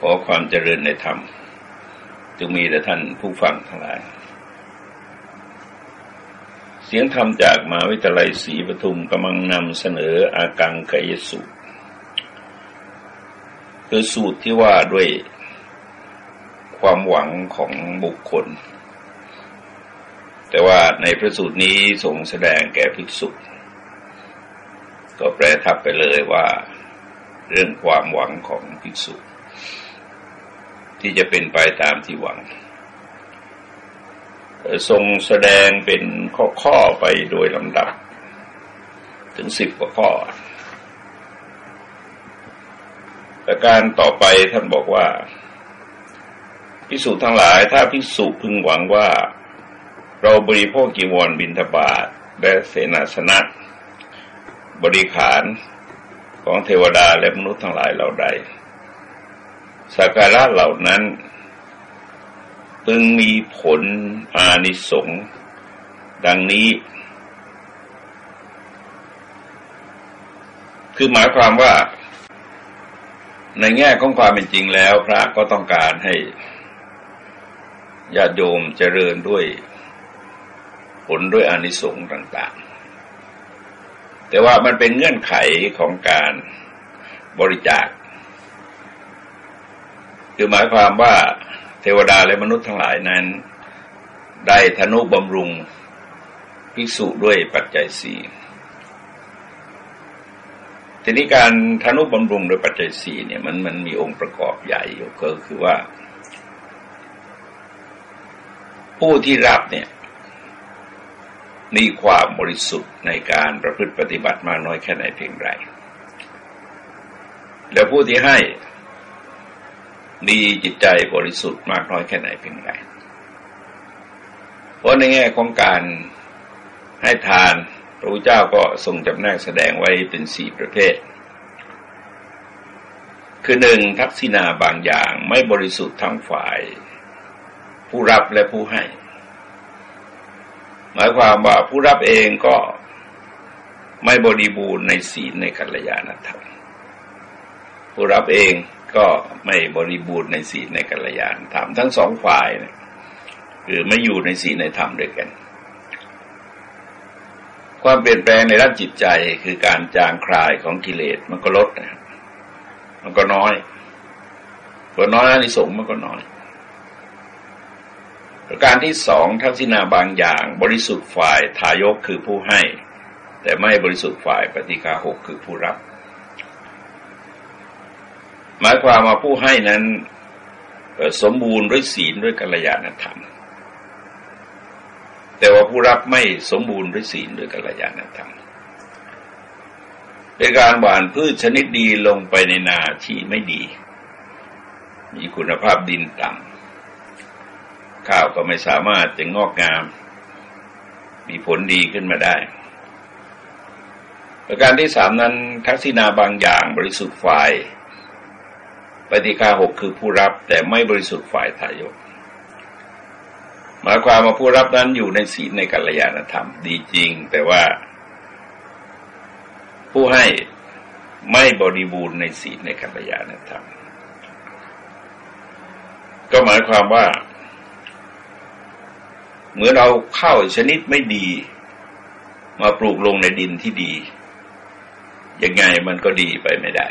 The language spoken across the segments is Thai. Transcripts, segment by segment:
ขอความเจริญในธรรมจงมีแต่ท่านผู้ฟังทั้งหลาย เสียงธรรมจากมหาวิทยาลัยศรีปทุมกำลังนำเสนออากังกยสูตรคือสูตรที่ว่าด้วยความหวังของบุคคล แต่ว่าในพระสูตรนี้ทรงแสดงแก่ภิกษุก็แปลทับไปเลยว่า เรื่องความหวังของภิกษุ ที่จะเป็นไปตามที่หวัง ทรงแสดงเป็นข้อๆไปโดยลำดับ ถึงสิบกว่าข้อประการต่อไปท่านบอกว่าพิสูจทั้งหลายถ้าพิสูจพึงหวังว่า เราบริโภคกีวรบินทบาทและเสนาสนะบริขารของเทวดาและมนุษย์ทั้งหลายเราใด สักการะเหล่านั้น พึงมีผลอานิสงส์ดังนี้ คือหมายความว่า ในแง่ของความเป็นจริงแล้ว พระก็ต้องการให้ญาติโยมเจริญด้วยผลด้วยอานิสงส์ต่าง ๆ แต่ว่ามันเป็นเงื่อนไขของการบริจาค คือหมายความว่าเทวดาและมนุษย์ทั้งหลายนั้น ได้ธนุบำรุงภิกษุด้วยปัจจัยสี่ทีนี้การธนุบำรุงโดยปัจจัยสี่เนี่ยมันมันมีองค์ประกอบใหญ่อยู่ก็คือว่า ผู้ที่รับเนี่ย มีความบริสุทธิ์ในการประพฤติปฏิบัติมากน้อยแค่ไหนเพียงไร แล้วผู้ที่ให้ มีจิตใจบริสุทธิ์มากน้อยแค่ไหนเพียงไรเพราะในแง่ของการให้ทานพระพุทธเจ้าก็ทรงจำแนกแสดงไว้เป็นสี่ประเภท คือหนึ่งทักษิณาบางอย่างไม่บริสุทธิ์ทั้งฝ่าย ผู้รับและผู้ให้ หมายความว่าผู้รับเองก็ไม่บริบูรณ์ในศีลในกัลยาณธรรมผู้รับเอง ก็ไม่บริบูรณ์ในศีลในกัลยาณธรรมทั้งสองฝ่ายนะคือไม่อยู่ในศีลในธรรมด้วยกัน ความเปลี่ยนแปลงในด้านจิตใจคือการจางคลายของกิเลสมันก็ลดนะมันก็น้อยก็น้อยอนิสงส์มันก็น้อยประการที่สองทักษิณาบางอย่าง บริสุทธิ์ฝ่ายทายกคือผู้ให้ แต่ไม่บริสุทธิ์ฝ่ายปฏิฆาหกคือผู้รับ หมายความว่าผู้ให้นั้นสมบูรณ์ด้วยศีลด้วยกัลยาณธรรม แต่ว่าผู้รับไม่สมบูรณ์ด้วยศีลด้วยกัลยาณธรรม เป็นการหว่านพืชชนิดดีลงไปในนาที่ไม่ดี มีคุณภาพดินต่ำข้าวก็ไม่สามารถจะงอกงาม มีผลดีขึ้นมาได้ประการที่สามนั้นทักษิณาบางอย่างบริสุทธิ์ฝ่าย ปฏิฆาหกคือผู้รับแต่ไม่บริสุทธิ์ฝ่ายทายกหมายความว่าผู้รับนั้นอยู่ในศีลในกัลยาณธรรม ดีจริง แต่ว่า ผู้ให้ไม่บริบูรณ์ในศีลในกัลยาณธรรม ก็หมายความว่าเมื่อเราเข้าชนิดไม่ดี มาปลูกลงในดินที่ดี ยังไงมันก็ดีไปไม่ได้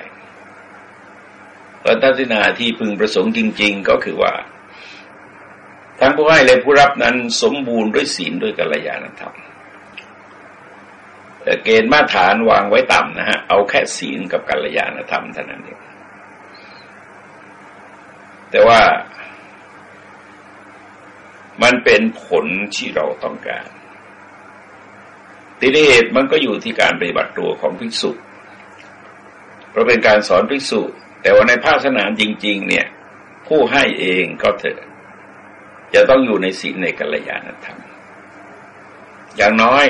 พระทัศนาที่พึงประสงค์จริง ๆ ก็คือว่า ทั้งผู้ให้และผู้รับนั้นสมบูรณ์ด้วยศีลด้วยกัลยาณธรรมแต่เกณฑ์มาตรฐานวางไว้ต่ำนะฮะ เอาแค่ศีลกับกัลยาณธรรมเท่านั้นเองแต่ว่ามันเป็นผลที่เราต้องการตีเหตุมันก็อยู่ที่การปฏิบัติตัวของภิกษุ เพราะเป็นการสอนภิกษุ แต่ว่าในภาคสนามจริง ๆ เนี่ย ผู้ให้เองก็เถอะจะต้องอยู่ในศีลในกัลยาณธรรม อย่างน้อย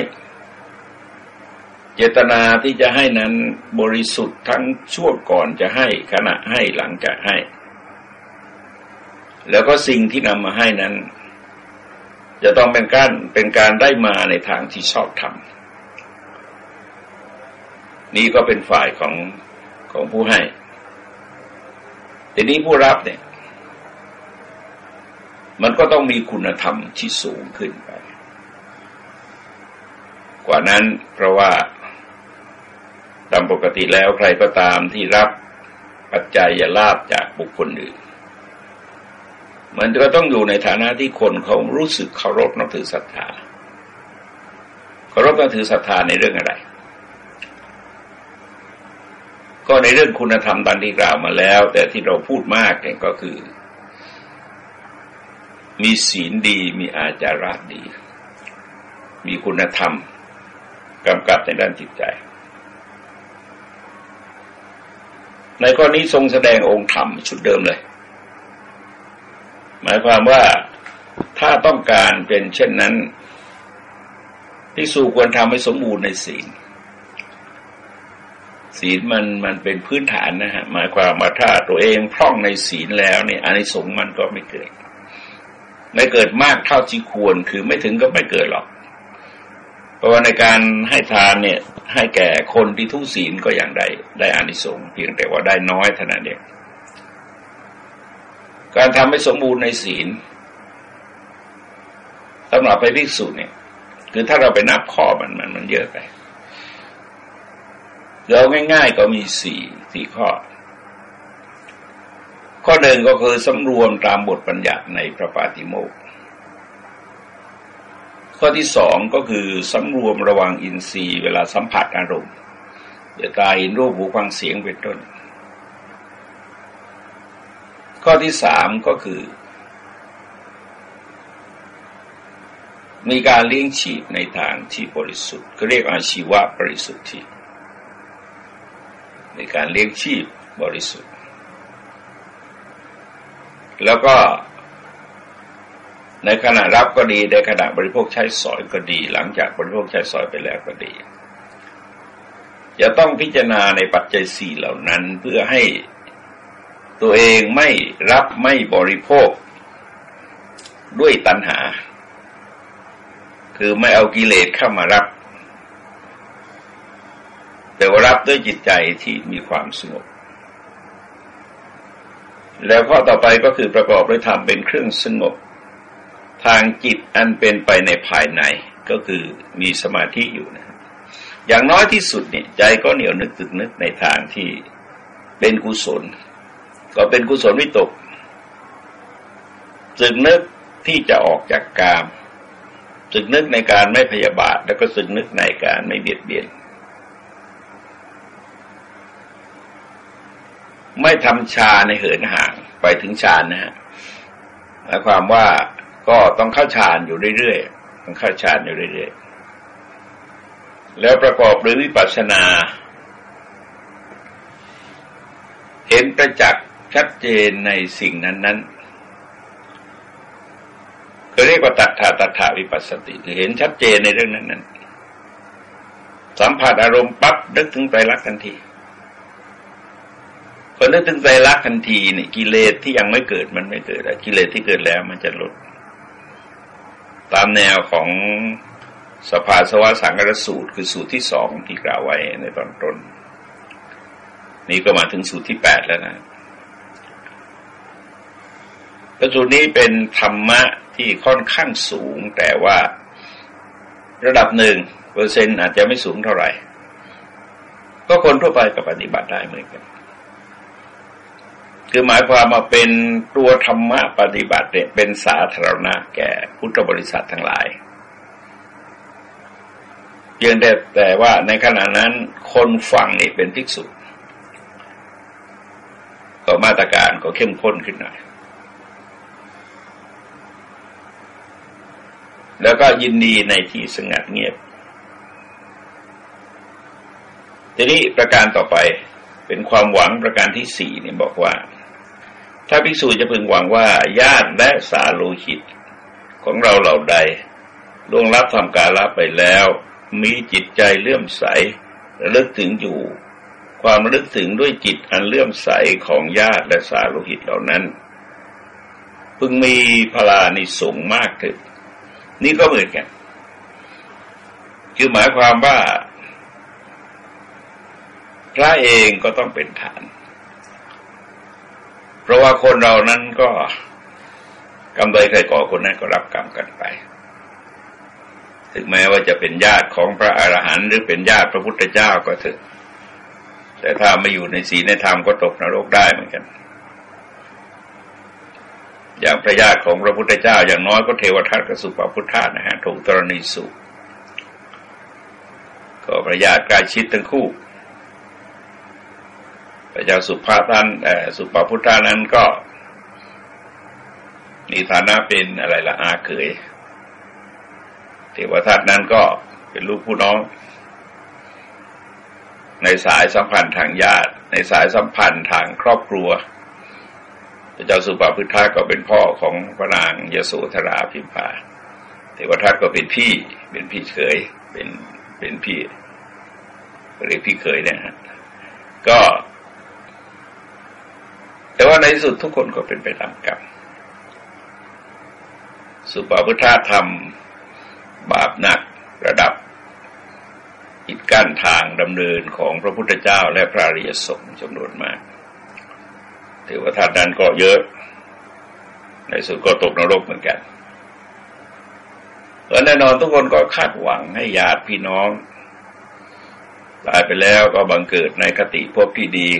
เจตนาที่จะให้นั้นบริสุทธิ์ทั้งช่วงก่อนจะให้ขณะให้หลังจากให้ แล้วก็สิ่งที่นำมาให้นั้น จะต้องเป็นการเป็นการได้มาในทางที่ชอบธรรมนี่ก็เป็นฝ่ายของของผู้ให้ ทีนี้ผู้รับเนี่ย มันก็ต้องมีคุณธรรมที่สูงขึ้นไป กว่านั้นเพราะว่าตามปกติแล้วใครก็ตามที่รับปัจจัยยลาบจากบุคคลอื่น มันก็ต้องอยู่ในฐานะที่คนเขารู้สึกเคารพนับถือศรัทธาเคารพนับถือศรัทธาในเรื่องอะไร ก็ในเรื่องคุณธรรมดังที่กล่าวมาแล้ว แต่ที่เราพูดมากเนี่ยก็คือ มีศีลดี มีอาจาระดี มีคุณธรรมกำกับในด้านจิตใจ ในข้อนี้ทรงแสดงองค์ธรรมชุดเดิมเลย หมายความว่าถ้าต้องการเป็นเช่นนั้นพิสูควรทำให้สมบูรณ์ในศีล ศีลมันมันเป็นพื้นฐานนะฮะหมายความว่าถ้าตัวเองพร่องในศีลแล้วเนี่ยอานิสงส์มันก็ไม่เกิด ไม่เกิดมากเท่าที่ควรคือไม่ถึงก็ไม่เกิดหรอก เพราะว่าในการให้ทานเนี่ย ให้แก่คนที่ทุศีลก็อย่างใดได้อานิสงส์เพียงแต่ว่าได้น้อยเท่านั้นเองการทำให้สมบูรณ์ในศีลสำหรับไปภิกษุเนี่ย คือถ้าเราไปนับข้อมันมันมันเยอะไป เราง่าย ๆ ก็มีสี่สี่ข้อ ข้อหนึ่งก็คือสำรวมตามบทบัญญัติในพระปาติโมกข้อที่สองก็คือสำรวมระวังอินทรีย์เวลาสัมผัสอารมณ์เดี๋ยวตาเห็นรูปหูฟังเสียงเป็นต้น ข้อที่สามก็คือ มีการเลี้ยงฉีดในทางที่บริสุทธิ์ก็เรียกอาชีวะบริสุทธิ์ ในการเลี้ยงชีพบริสุทธิ์ แล้วก็ในขณะรับก็ดีในขณะบริโภคใช้สอยก็ดี หลังจากบริโภคใช้สอยไปแล้วก็ดี จะต้องพิจารณาในปัจจัยสี่เหล่านั้นเพื่อให้ตัวเองไม่รับไม่บริโภคด้วยตัณหา คือไม่เอากิเลสเข้ามารับ แต่ว่ารับด้วยจิตใจที่มีความสงบ แล้วข้อต่อไปก็คือประกอบด้วยธรรมเป็นเครื่องสงบ ทางจิตอันเป็นไปในภายในก็คือมีสมาธิอยู่นะ อย่างน้อยที่สุดเนี่ยใจก็เหนียวนึกตึกนึกในทางที่เป็นกุศล ก็เป็นกุศลวิตกสึกนึกที่จะออกจากกามสึกนึกในการไม่พยาบาท แล้วก็สึกนึกในการไม่เบียดเบียน ไม่ทำชาในเหินห่างไปถึงฌานนะฮะหมายความว่าก็ต้องเข้าฌานอยู่เรื่อยๆต้องเข้าฌานอยู่เรื่อยๆ แล้วประกอบด้วยวิปัสสนา เห็นประจักษ์ชัดเจนในสิ่งนั้นๆก็เรียกว่าตัดถาตัดถาวิปัสสติเห็นชัดเจนในเรื่องนั้นนั้นสัมผัสอารมณ์ปั๊บนึกถึงไตรลักษณ์ทันที พอนึกถึงไตรลักทันทีเนี่ยกิเลสที่ยังไม่เกิดมันไม่เกิดกิเลสที่เกิดแล้วมันจะลด ตามแนวของสภาสวะสังกรสูตร คือสูตรที่สองที่กล่าวไว้ในตอนต้น นี่ก็มาถึงสูตรที่แปดแล้วนะพระสูตรนี้เป็นธรรมะที่ค่อนข้างสูง แต่ว่าระดับหนึ่งเปอร์เซ็นต์อาจจะไม่สูงเท่าไหร่ ก็คนทั่วไปก็ปฏิบัติได้เหมือนกัน คือหมายความมาเป็นตัวธรรมะปฏิบัติเนี่ยเป็นสาธารณะแก่พุทธบริษัททั้งหลายเพียงแต่แต่ว่าในขณะนั้นคนฟังนี่เป็นภิกษุก็มาตรการก็เข้มข้นขึ้นหน่อยแล้วก็ยินดีในที่สงัดเงียบ ทีนี้ประการต่อไปเป็นความหวังประการที่สี่เนี่ยบอกว่า ถ้าภิกษุจะพึงหวังว่าญาติและสาโลหิต ของเราเหล่าใดล่วงรับทำการละไปแล้ว มีจิตใจเลื่อมใสระลึกถึงอยู่ ความระลึกถึงด้วยจิตอันเลื่อมใสของญาติและสาโลหิตเหล่านั้น พึงมีพลานิสงมากถึงนี่ก็เหมือนกัน คือหมายความว่าพระเองก็ต้องเป็นฐาน ราะว่าคนเรานั้นก็กรรมใดใครก่อคนนั้นก็รับกรรมกันไป ถึงแม้ว่าจะเป็นญาติของพระอรหันต์หรือเป็นญาติพระพุทธเจ้าก็เถอะ แต่ถ้าไม่อยู่ในศีลในธรรมก็ตกนรกได้เหมือนกัน อย่างพระญาติของพระพุทธเจ้า อย่างน้อยก็เทวทัตกับสุปพุทธานะฮะถูกตรณีสุก็พระญาติกายชิดทั้งคู่ พระเจ้าสุภาท่านสุปพุทธานั้นก็ มีฐานะเป็นอะไรละอาเขยเทวทัตนั้นก็เป็นลูกผู้น้อง ในสายสัมพันธ์ทางญาติ ในสายสัมพันธ์ทางครอบครัวพระเจ้าสุปาพุทธาก็เป็นพ่อของพระนางยโสธราพิมพาเทวทัตก็เป็นพี่ เป็นพี่เขยเป็นเป็นพี่เรียกพี่เขยเนี่ยฮะก็ แต่ว่าในที่สุดทุกคนก็เป็นไปตามกรรม สุปาพุทธาทำบาปหนักระดับอิดกั้นทางดำเนินของพระพุทธเจ้าและพระริยสงฆ์จำนวนมากเทวทัตนั้นก็เยอะ ในสุดก็ตกนรกเหมือนกันแน่นอนทุกคนก็คาดหวังให้ญาติพี่น้อง ตายไปแล้วก็บังเกิดในคติพบที่ดี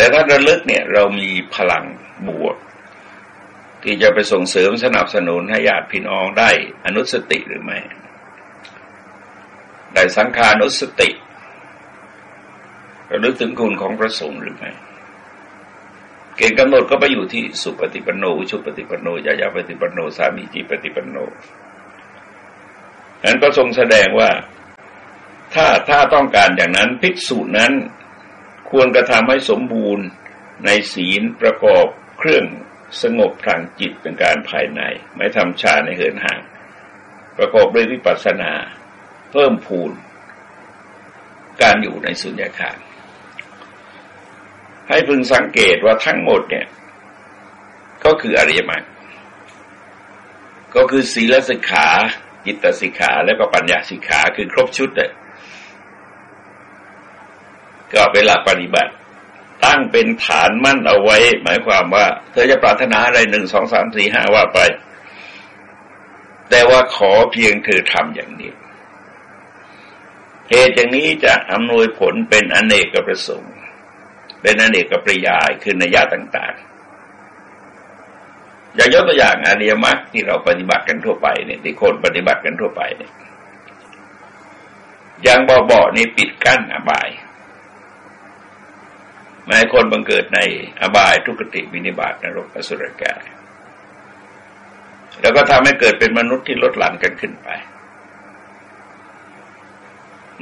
แต่ถ้าระลึกเนี่ยเรามีพลังบวกที่จะไปส่งเสริมสนับสนุนให้ญาติพี่น้องได้อนุสติหรือไม่ ได้สังขานุสติระลึกถึงคุณของพระสงฆ์หรือไม่ เกณฑ์กำหนดก็ไปอยู่ที่สุปฏิปันโนชุปฏิปันโนยายาปฏิปันโนสามีจีปฏิปันโนนั้นก็ทรงแสดงว่าถ้าถ้าต้องการอย่างนั้นภิกษุนั้น ควรกระทำให้สมบูรณ์ในศีลประกอบเครื่องสงบทางจิตเป็นการภายใน ไม่ทำชาในเหินห่าง ประกอบด้วยวิปัสสนา เพิ่มพูน การอยู่ในสุญญากาศให้พึงสังเกตว่าทั้งหมดเนี่ย ก็คืออริยมรรคก็คือศีลสิกขาจิตสิกขาแล้วก็ปัญญาสิกขาคือครบชุดเลย ก็เป็นหลักปฏิบัติ ตั้งเป็นฐานมั่นเอาไว้ หมายความว่า เธอจะปรารถนาอะไรหนึ่งสองสามสี่ห้าว่าไป แต่ว่าขอเพียงเธอทำอย่างนี้เหตุอย่างนี้จะอำนวยผลเป็นอนเนกประสงค์เป็นอนเนกประยายคือนัยยะต่างๆ อย่างยกตัวอย่างอริยมรรคที่เราปฏิบัติกันทั่วไปเนี่ยที่คนปฏิบัติกันทั่วไปเนี่ยอย่างบ่อๆนี่ปิดกั้นอบาย ไม่ให้คนบังเกิดในอบายทุกติวินิบาตนรกอสุรกาย แล้วก็ทำให้เกิดเป็นมนุษย์ที่ลดหลั่นกันขึ้นไป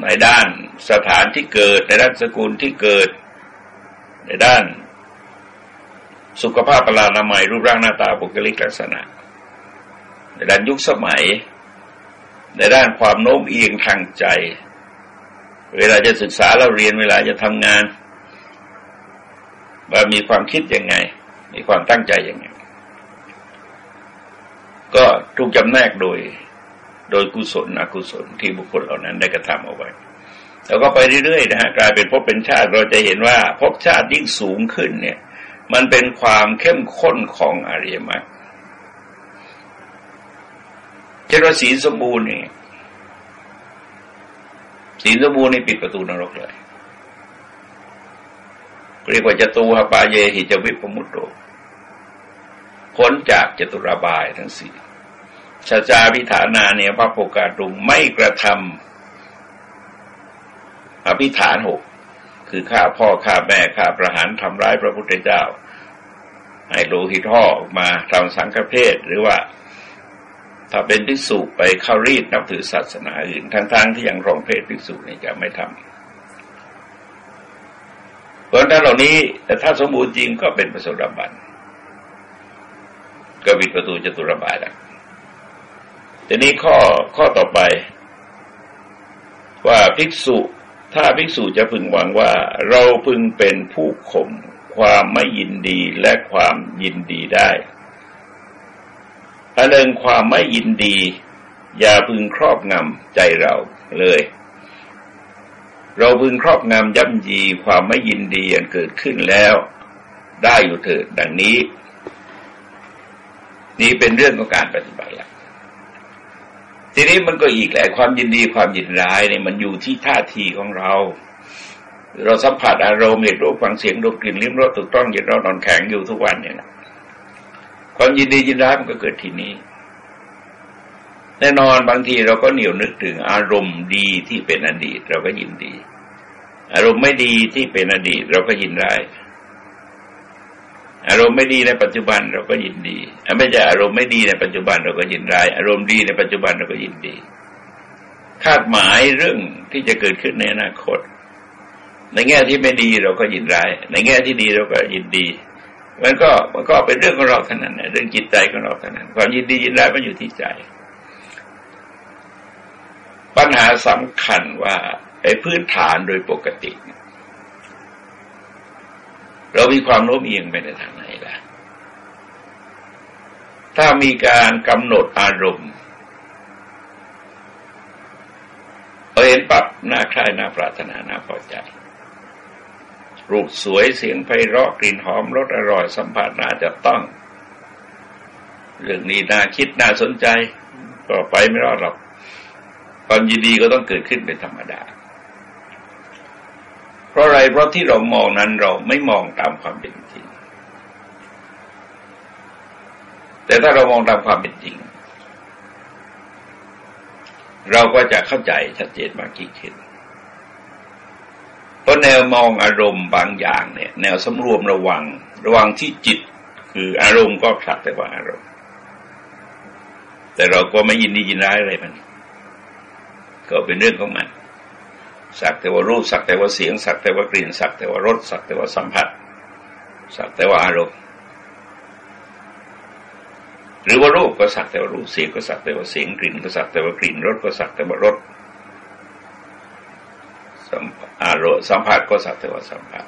ในด้านสถานที่เกิดในด้านสกุลที่เกิด ในด้านสุขภาพปรานามัยรูปร่างหน้าตาบุคลิกลักษณะ ในด้านยุคสมัย ในด้านความโน้มเอียงทางใจ เวลาจะศึกษาเราเรียนเวลาจะทำงาน ว่ามีความคิดยังไง มีความตั้งใจยังไง ก็ถูกจำแนกโดย โดยกุศลอกุศลที่บุคคลเหล่านั้นได้กระทำเอาไว้แล้วก็ไปเรื่อยๆนะฮะกลายเป็นพบเป็นชาติเราจะเห็นว่าพบชาติยิ่งสูงขึ้นเนี่ย มันเป็นความเข้มข้นของอริยมรรคเจริญศีลสมบูรณ์นี่ศีลสมบูรณ์นี่ปิดประตูนรกเลย เรียกว่าจตูหปาเยหิจวิปมุตโตพ้นจากจตุรบายทั้งสี่ชาจาพิฐานาเนี่ยพระโพกาตุงไม่กระทำอภิฐานหกคือฆ่าพ่อฆ่าแม่ฆ่าประหารทำร้ายพระพุทธเจ้า ให้โลหิตห่อมาทำสังฆเพศหรือว่าถ้าเป็นภิกษุไปเข้ารีดนับถือศาสนาอื่นทั้งๆทที่ยังรองเพศภิกษุนี่จะไม่ทำ เพราะนั้นเหล่านี้แต่ถ้าสมบูรณ์จริงก็เป็นประสดาบันก็ปิดประตูจตุรบายแล้วทีนี้ข้อข้อต่อไป ว่าภิกษุถ้าภิกษุจะพึงหวังว่า เราพึงเป็นผู้ข่มความไม่ยินดีและความยินดีได้อันหนึ่งความไม่ยินดี อย่าพึงครอบงำใจเราเลย เราพึงครอบงำย่ำยีความไม่ยินดีอันเกิดขึ้นแล้ว ได้อยู่เถิดดังนี้ นี่เป็นเรื่องของการปฏิบัติละทีนี้มันก็อีกแหละความยินดีความยินร้ายเนี่ยมันอยู่ที่ท่าทีของเรา เราสัมผัสอารมณ์เห็นรูปฟังเสียงดมกลิ่นลิ้มรสถูกต้องเยินร้อนนอนแข็งอยู่ทุกวันเนี่ยนะความยินดียินร้ายมันก็เกิดที่นี้ แน่นอนบางทีเราก็เหนียวนึกถึงอารมณ์ดีที่เป็นอดีต เราก็ยินดี อารมณ์ไม่ดีที่เป็นอดีต เราก็ยินร้ายอารมณ์ไม่ดีในปัจจุบันเราก็ยินดีไม่ใช่อารมณ์ไม่ดีในปัจจุบันเราก็ยินร้าย อารมณ์ดีในปัจจุบันเราก็ยินดี คาดหมายเรื่องที่จะเกิดขึ้นในอนาคต ในแง่ที่ไม่ดีเราก็ยินร้าย ในแง่ที่ดีเราก็ยินดี มันก็มันก็เป็นเรื่องของเราเท่านั้นเรื่องจิตใจของเราเท่านั้นความยินดียินร้ายมันอยู่ที่ใจ ปัญหาสำคัญว่าไอ้พื้นฐานโดยปกติ เรามีความโน้มเอียงไปในทางไหนล่ะ ถ้ามีการกำหนดอารมณ์เราเห็นปับหน้าใคลายหน้าปรารถนาหน้าพอใจ รูปสวยเสียงไพเราะกลิ่นหอมรสอร่อยสัมผัสน่าจะต้อง เรื่องนี้น่าคิดน่าสนใจ ก็ไปไม่รอดหรอก ความยินดีก็ต้องเกิดขึ้นเป็นธรรมดา เพราะอะไรเพราะที่เรามองนั้นเราไม่มองตามความเป็นจริง แต่ถ้าเรามองตามความเป็นจริง เราก็จะเข้าใจชัดเจนมากยิ่งขึ้นเพราะแนวมองอารมณ์บางอย่างเนี่ย แนวสำรวมระวัง ระวังที่จิต คืออารมณ์ก็สักแต่ว่าอารมณ์ แต่เราก็ไม่ยินดียินร้ายอะไรมัน ก็เป็นเรื่องของมันสักแต่ว่ารูปสักแต่ว่าเสียง สักแต่ว่ากลิ่น สักแต่ว่ารสสักแต่ว่าสัมผัส สักแต่ว่าอารมณ์หรือว่ารูปก็สักแต่ว่ารูปเสียงก็สักแต่ว่าเสียงกลิ่น ก็สักแต่ว่ากลิ่นรสก็สักแต่ว่ารสอารมณ์สัมผัสก็สักแต่ว่าสัมผัส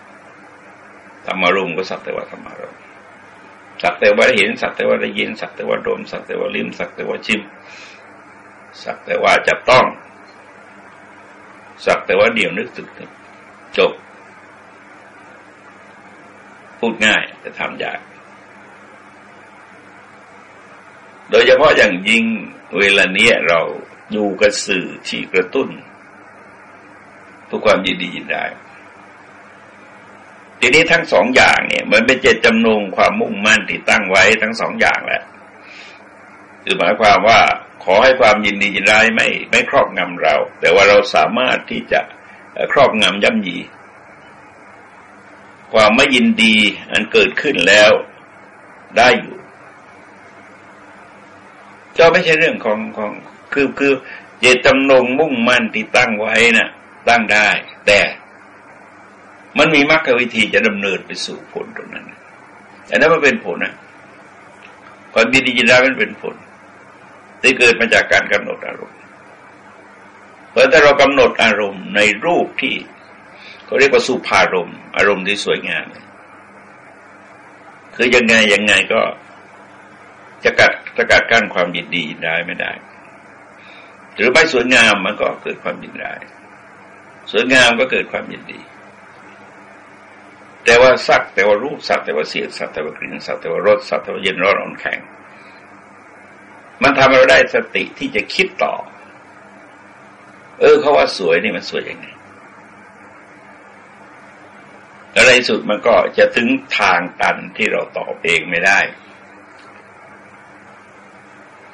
ธรรมารมณ์ก็สักแต่ว่าธรรมารมณ์สักแต่ว่าเห็นสักแต่ว่าได้ยินสักแต่ว่าดมสักแต่ว่าลิ้มสักแต่ว่าชิมสักแต่ว่าจับต้อง สักแต่ว่าเดียวนึกถึงจบ พูดง่ายแต่ทำยาก โดยเฉพาะอย่างยิ่งเวลาเนี้ยเราอยู่กับสื่อที่กระตุ้นทุกความยินดียินได้ทีนี้ทั้งสองอย่างเนี่ย มันเป็นเจตจำนงความมุ่งมั่นที่ตั้งไว้ทั้งสองอย่างแหละคือหมายความว่า ขอให้ความยินดียินร้ายไม่ไม่ครอบงำเรา แต่ว่าเราสามารถที่จะครอบงำย่ำยี ความไม่ยินดีอันเกิดขึ้นแล้วได้อยู่ก็ไม่ใช่เรื่องของของคือคือเจตจำนงมุ่งมั่นที่ตั้งไว้นะ่ะ ตั้งได้ แต่มันมีมรรควิธีจะดำเนินไปสู่ผลตรงนั้นอันนั้นมันเป็นผลนะความดีดีจินดามันเป็นผล ที่เกิดมาจากการกำหนดอารมณ์เพราะถ้าเรากำหนดอารมณ์ในรูปที่เขาเรียกว่าสุภารมณ์อารมณ์ที่สวยงามคือยังไงยังไงก็จะกัดจะกัดกั้นความยินดีได้ไม่ได้ หรือไม่สวยงามมันก็เกิดความยินได้สวยงามก็เกิดความยินดี แต่ว่าสักแต่ว่ารูปสักแต่ว่าเสียงสักแต่ว่ากลิ่นสักแต่ว่ารสสักแต่ว่าเย็นร้อนอ่อนแข็ง มันทำให้เราได้สติที่จะคิดต่อ เออเขาว่าสวยนี่มันสวยยังไงอะไรสุดมันก็จะถึงทางตันที่เราตอบเองไม่ได้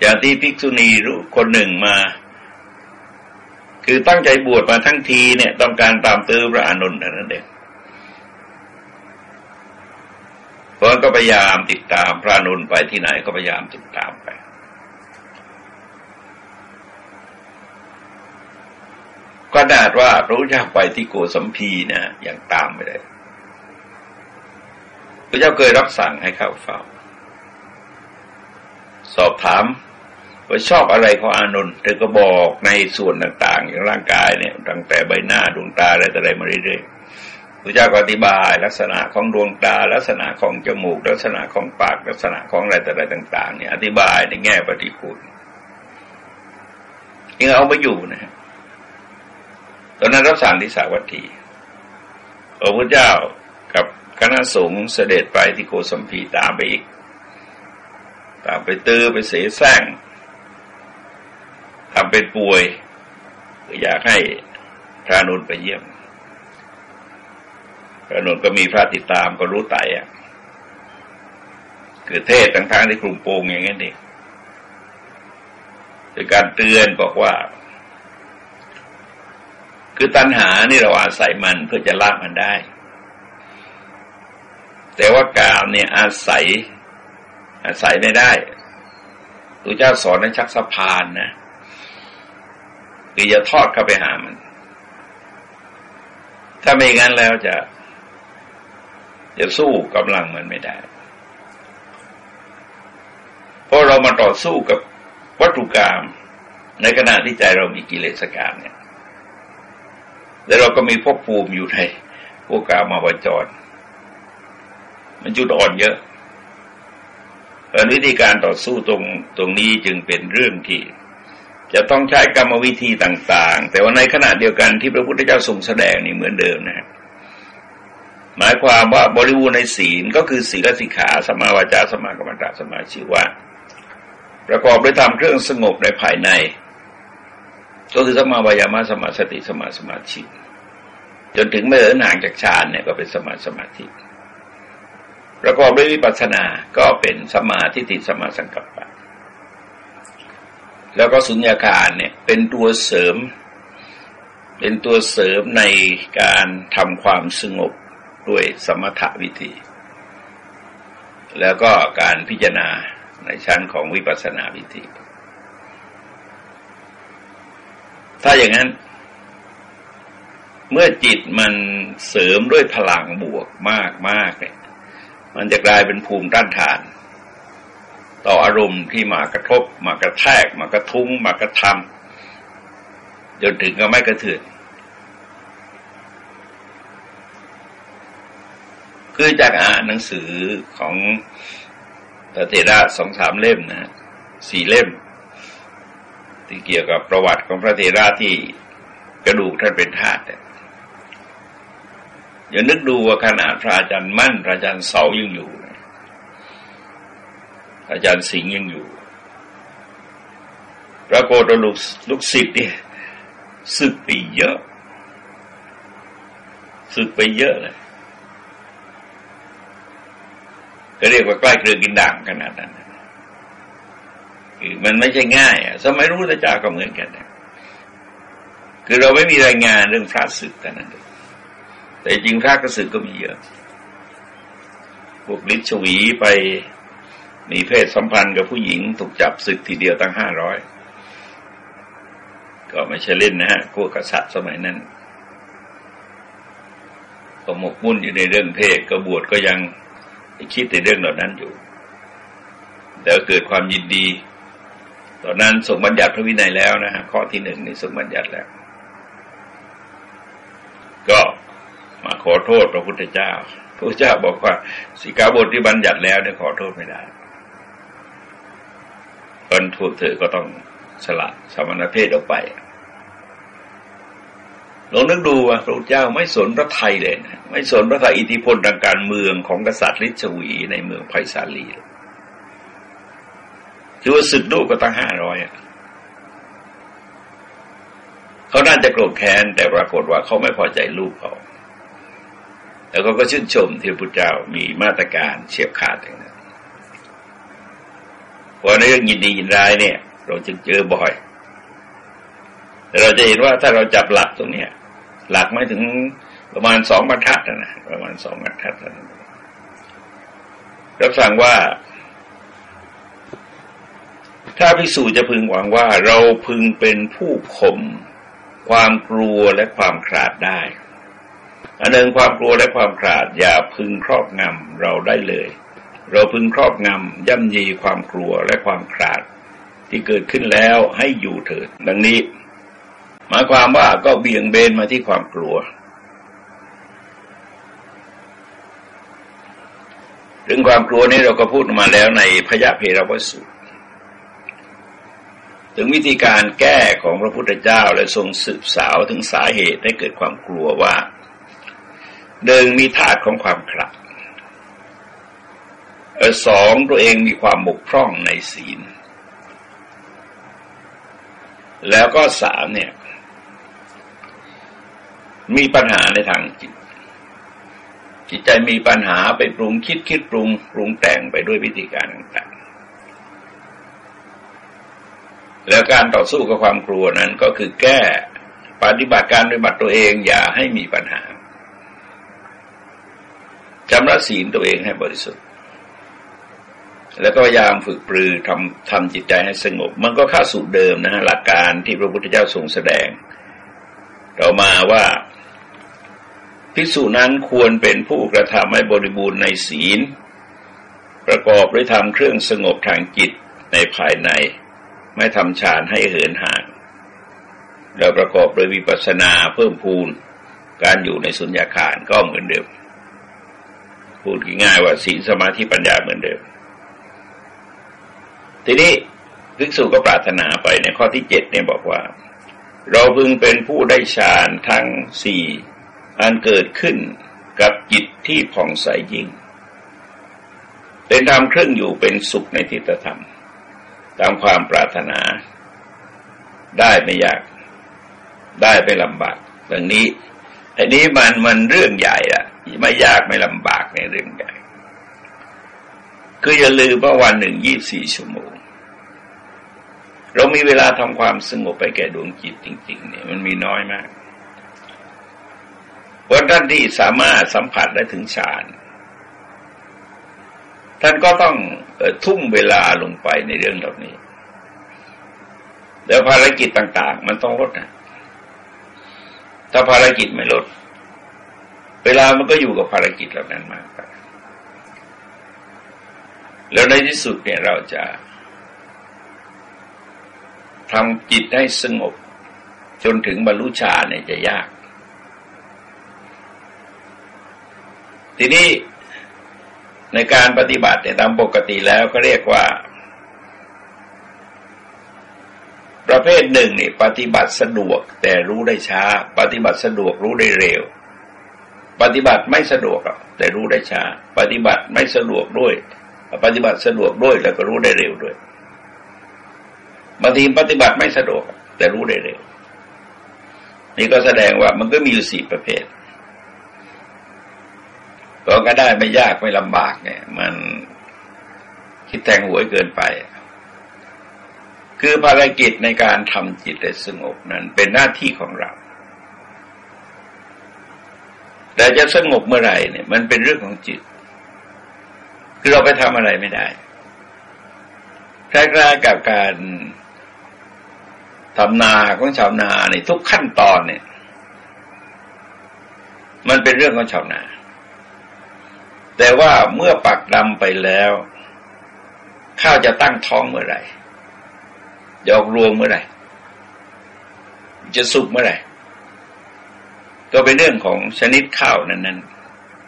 อย่างที่ภิกษุณีรู้คนหนึ่งมา คือตั้งใจบวชมาทั้งทีเนี่ย ต้องการตามตื้อพระอนุนนั่นเองเพราะก็พยายามติดตามพระอนุนไปที่ไหนก็พยายามติดตามไป ก็นาดว่าพระพุทธเจ้าไปที่โกสัมพีนะอย่างตามไปเลยพระเจ้าเคยรับสั่งให้เข้าเฝ้า สอบถามว่าชอบอะไรของอานนท์เธอก็บอกในส่วนต่างๆอย่างร่างกายเนี่ยตั้งแต่ใบหน้าดวงตาอะไรต่ออะไรมาเรื่อยๆพระเจ้าก็อธิบายลักษณะของดวงตา ลักษณะของจมูก ลักษณะของปากลักษณะของอะไรต่ออะไรต่าง ๆ เนี่ย อธิบายในแง่ปฏิพูดยังเอามาอยู่นะฮะต อนนั้นรับสั่งที่สาวัตถีพระพุทธเจ้ากับคณะสงฆ์เสด็จไปที่โกสัมพีตามไปอีก ตามไปตื้อไปเสแสร้งทำเป็นป่วยอยากให้พระนุนไปเยี่ยม พระนุนก็มีพระติดตามก็รู้ไตอะ คือเทศทั้งๆที่กลุ่มโปงอย่างนี้นเองเป็นการเตือนบอกว่า คือตัณหานี่เราอาศัยมันเพื่อจะละมันได้ แต่ว่ากาวเนี่ยอาศัย อาศัยไม่ได้ตัวเจ้าสอนให้ชักสะพานนะคือจะทอดเข้าไปหามัน ถ้าไม่งั้นแล้วจะ จะสู้กำลังมันไม่ได้ เพราะเรามาต่อสู้กับวัตถุกรรมในขณะที่ใจเรามีกิเลสกรรมเนี่ย แล้วเราก็มีภพภูมิอยู่ในพวกกามาวจร มันจุดอ่อนเยอะวิธีการต่อสู้ตรงตรงนี้จึงเป็นเรื่องที่ จะต้องใช้กรรมวิธีต่าง ๆ แต่ว่าในขณะเดียวกันที่พระพุทธเจ้าทรงแสดงนี่เหมือนเดิมนะ หมายความว่าบริบูรณ์ในศีลก็คือศีลสิกขาสมาวาจาสมากรรมตะสมาชีวะประกอบด้วยธรรมเครื่องสงบในภายใน ก็คือสมาวายามะสมาสติสมาสมาธิจนถึงไม่เดินห่างจากฌานเนี่ยก็เป็นสมาสมาธิ ประกอบด้วยวิปัสสนาก็เป็นสมาธิติสมาสังกัปปะ แล้วก็สุญญาการเนี่ยเป็นตัวเสริม เป็นตัวเสริมในการทำความสงบด้วยสมถวิธี แล้วก็การพิจารณาในชั้นของวิปัสสนาวิธี ถ้าอย่างนั้น เมื่อจิตมันเสริมด้วยพลังบวกมากมากเนี่ย มันจะกลายเป็นภูมิต้านทาน ต่ออารมณ์ที่มากระทบ มากระแทก มากระทุ้ง มากระทำจนถึงก็ไม่กระเทือนคือจากอ่านหนังสือของเทระสองสามเล่มนะสี่เล่ม ที่เกี่ยวกับประวัติของพระเทระที่กระดูกท่านเป็นธาตุอย่านึกดูว่าขนาดพระอาจารย์มั่น พระอาจารย์เสายังอยู่อาจารย์สิงห์ยังอยู่ปรากฏลูกลูกศิษย์เนี่ยสึกไปเยอะสึกไปเยอะเลย ก็เรียกว่าใกล้เครือกินด่างขนาดนั้น มันไม่ใช่ง่ายอะสมัยรู้พระเจ้าก็เหมือนกันนะคือเราไม่มีรายงานเรื่องพระศึกแต่นั้นแต่จริงพระกระสึกก็มีเยอะพวกฤทธิ์ชวีไปมีเพศสัมพันธ์กับผู้หญิงถูกจับศึกทีเดียวตั้งห้าร้อยก็ไม่ใช่เล่นนะฮะพวกกษัตริย์สมัยนั้นก็หมกมุ่นอยู่ในเรื่องเพศกบวชก็ยังคิดในเรื่องเหล่านั้นอยู่ แต่เกิดความยินดี ตอนนั้นส่งบัญญัติพระวินัยแล้วนะฮะข้อที่หนึ่งในส่งบัญญัติแล้ว ก็มาขอโทษพระพุทธเจ้าพระเจ้าบอกว่าสิกาบทที่บัญญัติแล้วเนี่ยขอโทษไม่ได้คนพวกเธอก็ต้องสละสมณเพศออกไปลองนึกดูว่าพระพุทธเจ้าไม่สนพระไทยเลยนะไม่สนพระไทยอิทธิพลทางการเมืองของกษัตริย์ฤชวีในเมืองไผ่สาลี คือว่าศึกลูกก็ตั้งห้าร้อยเขาน่าจะโกรธแค้นแต่ปรากฏว่าเขาไม่พอใจลูกเขาแล้วเขาก็ชื่นชมที่พระพุทธเจ้ามีมาตรการเฉียบขาดอย่างนั้นพราะในเรื่องยินดียินร้ายเนี่ย เราจึงเจอบ่อย แต่เราจะเห็นว่าถ้าเราจับหลักตรงเนี้ย หลักไม่ถึงประมาณสองบรรทัดนะประมาณสองบรรทัดนะรับสั่งว่า ถ้าพิสูจน์จะพึงหวังว่าเราพึงเป็นผู้ข่มความกลัวและความขาดได้อันหนึ่งความกลัวและความขาดอย่าพึงครอบงำเราได้เลย เราพึงครอบงำย่ำยีความกลัวและความขาด ที่เกิดขึ้นแล้วให้อยู่เถิด ดังนี้ หมายความว่าก็เบี่ยงเบนมาที่ความกลัวถึงความกลัวนี้เราก็พูดมาแล้วในพยาเพรวสุ ถึงวิธีการแก้ของพระพุทธเจ้าและทรงสืบสาวถึงสาเหตุให้เกิดความกลัวว่า เดิงมีธาตุของความขลักสองตัวเองมีความบกพร่องในศีล แล้วก็สามเนี่ย มีปัญหาในทางจิต จิตใจมีปัญหาไปปรุงคิดคิดปรุงปรุงแต่งไปด้วยวิธีการต่างๆ แล้วการต่อสู้กับความกลัวนั้นก็คือแก้ปฏิบัติการปฏิบัติตัวเองอย่าให้มีปัญหาจำระศีลตัวเองให้บริสุทธิ์ แล้วก็พยายามฝึกปรือทำทำจิตใจให้สงบ มันก็เข้าสู่เดิมนะฮะหลักการที่พระพุทธเจ้าทรงแสดงเรามาว่าภิกษุนั้นควรเป็นผู้กระทำให้บริบูรณ์ในศีล ประกอบด้วยทำเครื่องสงบทางจิตในภายใน ไม่ทำฌานให้เหินห่างแล้วประกอบโดยวิปัสสนาเพิ่มพูนการอยู่ในสุญญาคารก็เหมือนเดิม พูดง่ายว่าศีลสมาธิปัญญาเหมือนเดิม ทีนี้ภิกษุก็ปรารถนาไปในข้อที่เจ็ดเนี่ยบอกว่า เราพึงเป็นผู้ได้ฌานทั้งสี่อันเกิดขึ้นกับจิตที่ผ่องใสยิ่ง เป็นธรรมเครื่องอยู่เป็นสุขในทิฏฐธรรม ตามความปรารถนา ได้ไม่ยากได้ไม่ลำบากดังนี้อันนี้มันมันเรื่องใหญ่อะไม่ยากไม่ลำบากในเรื่องใหญ่คืออย่าลืมว่าวันหนึ่งยี่สี่ชั่วโมง เรามีเวลาทำความสงบไปแก่ดวงจิตจริง ๆ เนี่ยมันมีน้อยมากวันท่านที่สามารถสัมผัสได้ถึงฌาน ท่านก็ต้องทุ่มเวลาลงไปในเรื่องเหล่านี้ แล้วภารกิจต่าง ๆ มันต้องลดนะถ้าภารกิจไม่ลด เวลามันก็อยู่กับภารกิจเหล่านั้นมากไปแล้วในที่สุดเนี่ยเราจะทำจิตให้สงบ จนถึงบรรลุฌานเนี่ยจะยาก ทีนี้ ในการปฏิบัติเนี่ยตามปกติแล้วก็เรียกว่า ประเภทหนึ่งนี่ปฏิบัติสะดวกแต่รู้ได้ช้า ปฏิบัติสะดวกรู้ได้เร็ว ปฏิบัติไม่สะดวกแต่รู้ได้ช้า ปฏิบัติไม่สะดวกด้วย ปฏิบัติสะดวกด้วยแล้วก็รู้ได้เร็วด้วยบางทีปฏิบัติไม่สะดวกแต่รู้ได้เร็วนี่ก็แสดงว่ามันก็มีอยู่สี่ประเภท ก็ก็ได้ไม่ยากไม่ลำบากเนี่ย มันคิดแทงหวยเกินไป คือภารกิจในการทำจิตให้สงบนั้นเป็นหน้าที่ของเรา แต่จะสงบเมื่อไหร่เนี่ย มันเป็นเรื่องของจิต คือเราไปทำอะไรไม่ได้คล้ายๆกับการทำนาของชาวนาในทุกขั้นตอนเนี่ย มันเป็นเรื่องของชาวนา แต่ว่าเมื่อปักดำไปแล้ว ข้าวจะตั้งท้องเมื่อไหร่จะออกรวงเมื่อไหร่ จะสุกเมื่อไหร่ ก็เป็นเรื่องของชนิดข้าวนั้น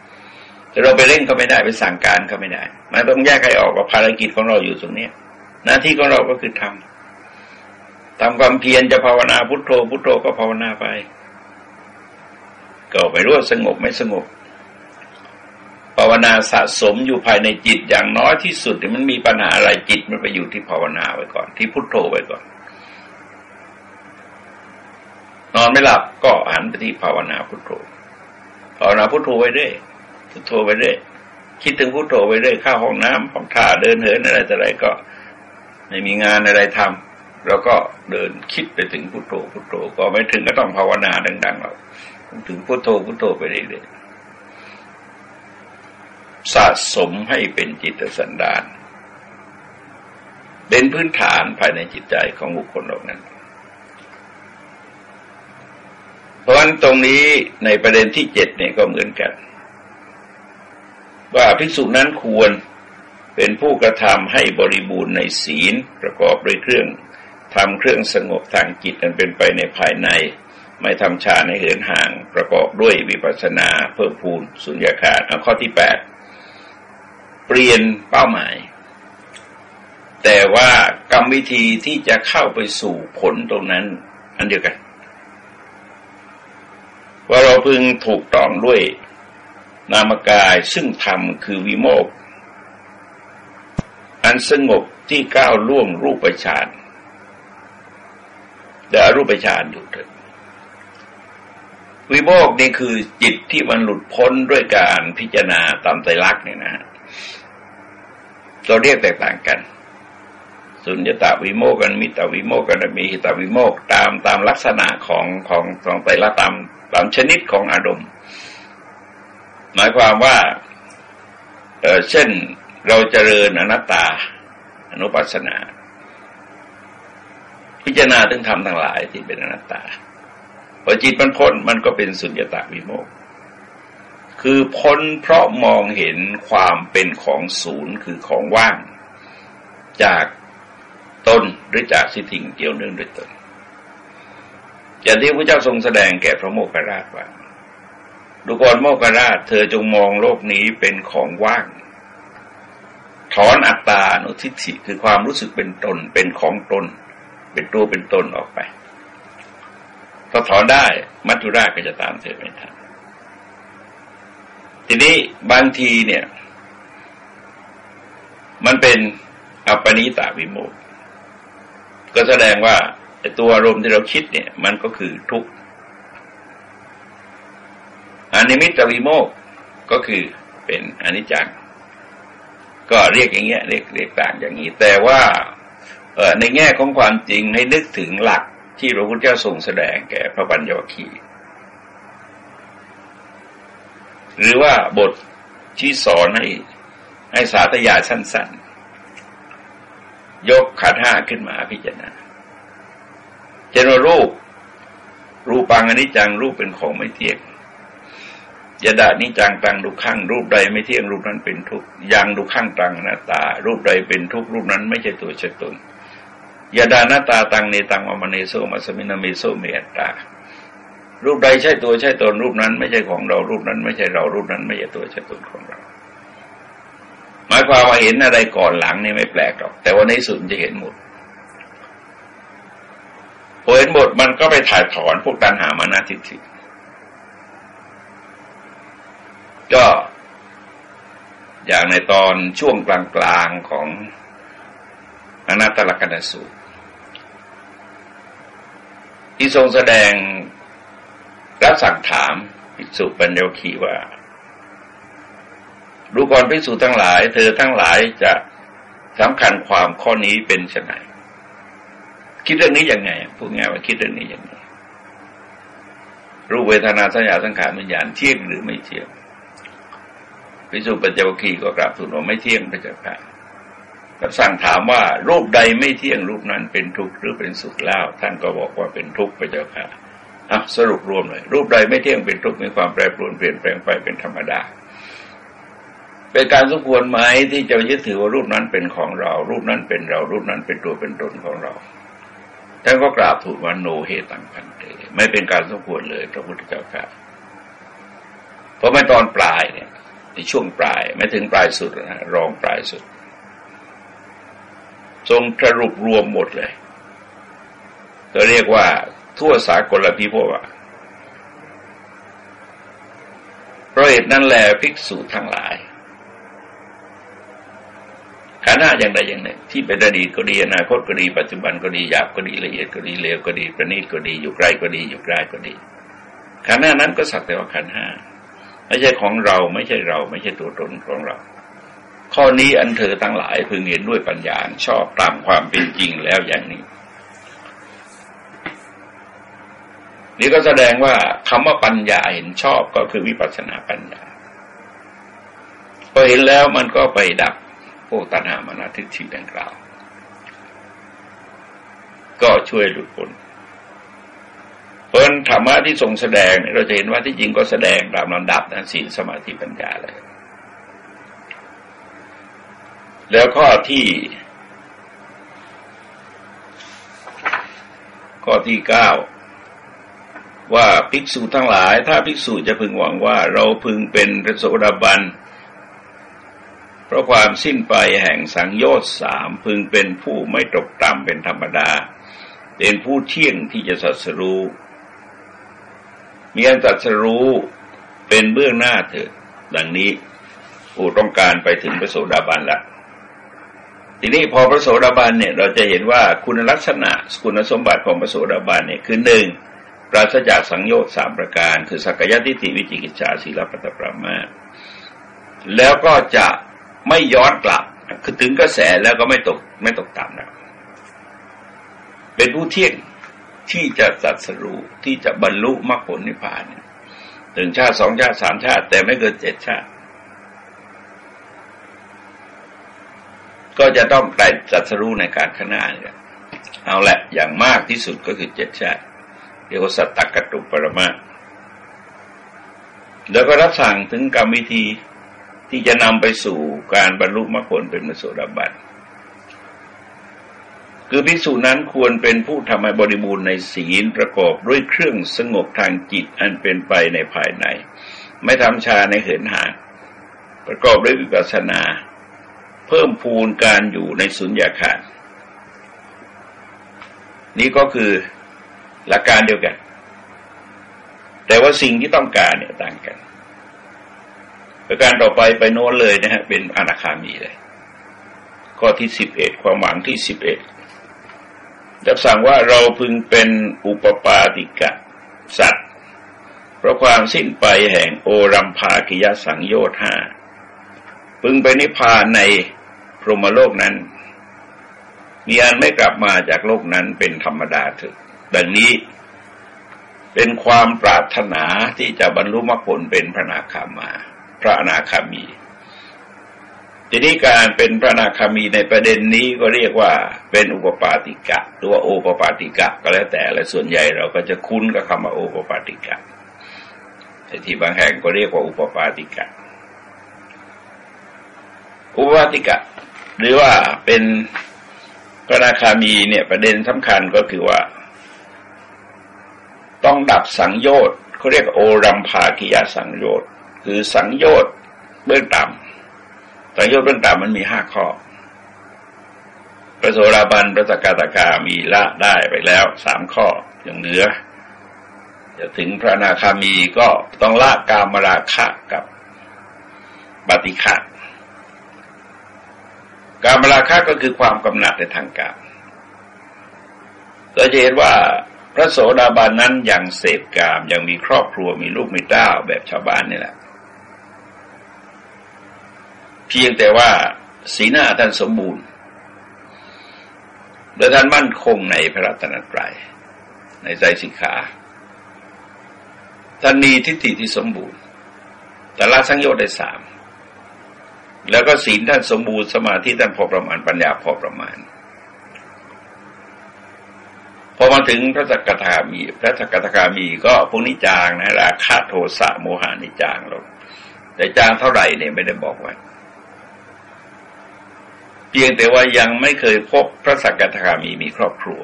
ๆแต่เราไปเร่งก็ไม่ได้ไปสั่งการก็ไม่ได้ มันต้องแยกให้ออกว่าภารกิจของเราอยู่ตรงนี้หน้าที่ของเราก็คือทำทำความเพียรจะภาวนาพุทโธพุทโธก็ภาวนาไป ก็ไปรู้สงบไม่สงบ ภาวนาสะสมอยู่ภายในจิตอย่างน้อยที่สุดมันมีปัญหาอะไรจิตมันไปอยู่ที่ภาวนาไว้ก่อน ที่พุทโธไว้ก่อน นอนไม่หลับก็หันไปที่ภาวนาพุทโธภาวนาพุทโธไว้เรื่อยพุทโธไว้เรื่อยคิดถึงพุทโธไว้เรื่อยข้าห้องน้ำห้องท่าเดินเหินอะไรแต่อะไรก็ ไม่มีงานอะไรทำแล้วก็เดินคิดไปถึงพุทโธพุทโธก็ไม่ถึงก็ต้องภาวนาดังๆเราถึงพุทโธพุทโธไปเรื่อยๆ สะสมให้เป็นจิตสันดานเป็นพื้นฐานภายในจิตใจของบุคคลเหล่านั้น เพราะฉะนั้นตรงนี้ในประเด็นที่เจ็ดเนี่ยก็เหมือนกัน ว่าภิกษุนั้นควรเป็นผู้กระทำให้บริบูรณ์ในศีลประกอบด้วยเครื่องทำเครื่องสงบทางจิตนั้นเป็นไปในภายใน ไม่ทำฌานให้เหินห่าง ประกอบด้วยวิปัสสนาเพิ่มพูนสุญญาคารข้อที่แปด เปลี่ยนเป้าหมาย แต่ว่ากรรมวิธีที่จะเข้าไปสู่ผลตรงนั้น อันเดียวกัน ว่าเราพึงถูกต้องด้วยนามกายซึ่งธรรมคือวิโมกอันสงบที่ก้าวล่วงรูปฌานเดี๋ยวรูปฌานอยู่เถิดวิโมกนี่คือจิตที่มันหลุดพ้นด้วยการพิจารณาตามใจรักเนี่ยนะ เราเรียกแตกต่างกัน สุญญตาวิโมกกันมิตาวิโมกกันมีหิตาวิโมกตามตามลักษณะของของของไตรลักษณ์ตามตามชนิดของอารมณ์ หมายความว่าเออเช่นเราเจริญอนัตตาอนุปัสสนา พิจารณาถึงธรรมทั้งหลายที่เป็นอนัตตาพอจิตมันพ้นมันก็เป็นสุญญตาวิโมก คือพ้นเพราะมองเห็นความเป็นของศูนย์คือของว่าง จากตนหรือจากสิ่งเกี่ยวเนื่องด้วยตนอย่างที่พระเจ้าทรงแสดงแก่พระโมคคัลลาว่าดูก่อนโมคคัลลาเธอจงมองโลกนี้เป็นของว่าง ถอนอัตตานุทิฏฐิคือความรู้สึกเป็นตนเป็นของตน เป็นตัวเป็นตนออกไปพอถอนได้มัจจุราชก็จะตามเธอไม่ทัน ทีนี้บางทีเนี่ย มันเป็นอัปปนิตาวิโมกก็แสดงว่าตัวอารมณ์ที่เราคิดเนี่ย มันก็คือทุกข์อนิมิตวิโมกก็คือเป็นอนิจจังก็เรียกอย่างเงี้ยเรียกเรียกต่างอย่างนี้ แต่ว่าในแง่ของความจริงให้นึกถึงหลักที่พระพุทธเจ้าทรงแสดงแก่พระปัญญวคี หรือว่าบทที่สอนให้ให้สาธยายสั้น ๆ ยกขันห้าขึ้นมาพิจารณาเจนรูป รูปังอนิจจังรูปเป็นของไม่เที่ยงยทนิจจังตัง ทุกขังรูปใดไม่เที่ยงรูปนั้นเป็นทุกข์ ยัง ทุกขัง ตทนัตตา รูปใดเป็นทุกข์รูปนั้นไม่ใช่ตัวใช่ตนยทนัตตาตังเนตัง มะมะ เนโสหะมัสมินะ เมโส อัตตา รูปใดใช่ตัวใช่ตนรูปนั้น ไม่ใช่ของเรารูปนั้นไม่ใช่เรารูปนั้น ไม่ใช่ตัวใช่ตนของเรา หมายความว่าเห็นอะไรก่อนหลังนี่ไม่แปลกหรอก แต่ว่าในสุดจะเห็นหมดพอเห็นหมดมันก็ไปถ่ายถอนพวกตัณหามานะทิฏฐิก็อย่างในตอนช่วงกลางๆของอนัตตลกนสูตรที่ทรงแสดง รับสั่งถามภิกษุปัญญวคีว่าดูก่อนภิกษุทั้งหลาย เธอทั้งหลายจะสำคัญความข้อนี้เป็นไนคิดเรื่องนี้ยังไงพูดง่ายว่าคิดเรื่องนี้ยังไงรูปเวทนาสัญญาสังขารวิญญาณเที่ยงหรือไม่เที่ยงภิกษุปัญจวัคคีย์ก็กราบทูลว่าไม่เที่ยงพระเจ้าค่ะรับสั่งถามว่ารูปใดไม่เที่ยงรูปนั้นเป็นทุกข์หรือเป็นสุขแล้วท่านก็บอกว่าเป็นทุกข์พระเจ้าค่ะ อะสรุปรวมเลย รูปใดไม่เที่ยงเป็นทุกข์มีความแปรปรวนเปลี่ยนแปลงไปเป็นธรรมดา เป็นการสมควรไหมที่จะยึดถือว่ารูปนั้นเป็นของเรา รูปนั้นเป็นเรา รูปนั้นเป็นตัวเป็นตนของเราท่านก็กราบถูกว่าโนเหตังพันเตไม่เป็นการสมควรเลยพระพุทธเจ้าค่ะเพราะไม่ตอนปลายเนี่ยในช่วงปลายไม่ถึงปลายสุดนะรองปลายสุด ทรงสรุปรวมหมดเลย ก็เรียกว่า ทั่วสากลพิภพเพราะเหตุนั้นแหละภิกษุทั้งหลายขานะอย่างใดอย่างหนึ่ง ที่เป็นอดีตก็ดีอนาคตก็ดี ปัจจุบันก็ดีหยาบก็ดีละเอียดก็ดีเลวก็ดีประณีตก็ดีอยู่ไกลก็ดีอยู่ใกล้ก็ดีขานะนั้นก็สักแต่ว่าขันห้าไม่ใช่ของเราไม่ใช่เรา ไม่ใช่ตัวตนของเรา ข้อนี้อันเธอทั้งหลายพึงเห็นด้วยปัญญาชอบตามความเป็นจริงแล้วอย่างนี้ นี่ก็แสดงว่าคำว่าปัญญาเห็นชอบก็คือวิปัสสนาปัญญาพอเห็นแล้วมันก็ไปดับพวกตัณหามานาทิฏฐิดังกล่าว ก็ช่วยหลุดพ้นเพราะธรรมะที่ทรงแสดง เราจะเห็นว่าที่จริงก็แสดงตามลำดับนะศีลสมาธิปัญญาเลยแล้วข้อที่ ข้อที่เก้า ว่าภิกษุทั้งหลาย ถ้าภิกษุจะพึงหวังว่าเราพึงเป็นพระโสดาบันเพราะความสิ้นไปแห่งสังโยชน์สามพึงเป็นผู้ไม่ตกต่ำเป็นธรรมดา เป็นผู้เที่ยงที่จะสัสรู้ มีอันสัสรู้เป็นเบื้องหน้าเถิดดังนี้ผู้ต้องการไปถึงพระโสดาบันละทีนี้พอพระโสดาบันเนี่ยเราจะเห็นว่าคุณลักษณะคุณสมบัติของพระโสดาบันเนี่ยคือหนึ่ง ปราศจากสังโยชน์สามประการ คือสักยะทิฏฐิวิจิกิจฉาศีลปัตตปรามาแล้วก็จะไม่ย้อนกลับ คือถึงกระแสแล้วก็ไม่ตกไม่ตกต่ำนะเป็นผู้เที่ยงที่จะสัตสรู้ที่จะบรรลุมรรคผลนิพพานถึงชาติสองชาติสามชาติ แต่ไม่เกินเจ็ดชาติ ก็จะต้องได้สัตสรู้ในการข้างหน้าเนี่ยเอาแหละอย่างมากที่สุดก็คือเจ็ดชาติ เรียกว่าสัตตกตุปรมาแล้วก็รับสั่งถึงกรรมวิธีที่จะนำไปสู่การบรรลุมรรคผลเป็นมโสดาบันคือภิกษุนั้นควรเป็นผู้ทำให้บริบูรณ์ในศีลประกอบด้วยเครื่องสงบทางจิตอันเป็นไปในภายใน ไม่ทำชาในเหินหางประกอบด้วยวิปัสสนา เพิ่มพูนการอยู่ในสุญญาคารนี่ก็คือ หลักการเดียวกัน แต่ว่าสิ่งที่ต้องการเนี่ยต่างกันประการต่อไปไปโน้นเลยนะฮะเป็นอนาคามีเลยข้อที่สิบเอ็ดความหวังที่สิบเอ็ดจะสั่งว่าเราพึงเป็นอุปปาติกะสัตว์ เพราะความสิ้นไปแห่งโอรัมภากิยสังโยชห้าพึงไปนิพพานในพรหมโลกนั้น มีอันไม่กลับมาจากโลกนั้นเป็นธรรมดาถึง ดังนี้เป็นความปรารถนาที่จะบรรลุมรรคผลเป็นพระนาคามา พระอนาคามี ทีนี้การเป็นพระนาคามีในประเด็นนี้ก็เรียกว่าเป็นอุปปาติกะหรือว่าโอปปาติกะก็แล้วแต่และส่วนใหญ่เราก็จะคุ้นกับคำว่าโอปปาติกะแต่ที่บางแห่งก็เรียกว่าอุปปาติกะ อุปปาติกะ หรือว่าเป็นพระนาคามีเนี่ยประเด็นสำคัญก็คือว่า ต้องดับสังโยชน์เขาเรียกโอรัมภากิยาสังโยชน์คือสังโยชน์เบื้องต่ำสังโยชน์เบื้องต่ำมันมีห้าข้อพระโสดาบันพระสกทาคามีละได้ไปแล้วสามข้ออย่างเหนือจะถึงพระนาคามีก็ต้องละกามราคะกับปฏิฆะกามราคะก็คือความกำหนัดในทางกามเราจะเห็นว่า พระโสดาบันนั้นยังเสพกามยังมีครอบครัวมีลูกมีเต้าแบบชาวบ้านนี่แหละ เพียงแต่ว่าสีหน้าท่านสมบูรณ์และท่านมั่นคงในพระรัตนตรัยในใจสิกขาท่านมีทิฏฐิที่สมบูรณ์แต่ละสังโยชน์ได้สามแล้วก็ศีลท่านสมบูรณ์สมาธิท่านพอประมาณปัญญาพอประมาณ พอมาถึงพระสักกทามี พระสักกทามีก็พวกนิจางนะราคาโทสะโมหานิจางลงแต่จางเท่าไหร่เนี่ยไม่ได้บอกไว้เพียงแต่ว่ายังไม่เคยพบพระสักกทามีมีครอบครัว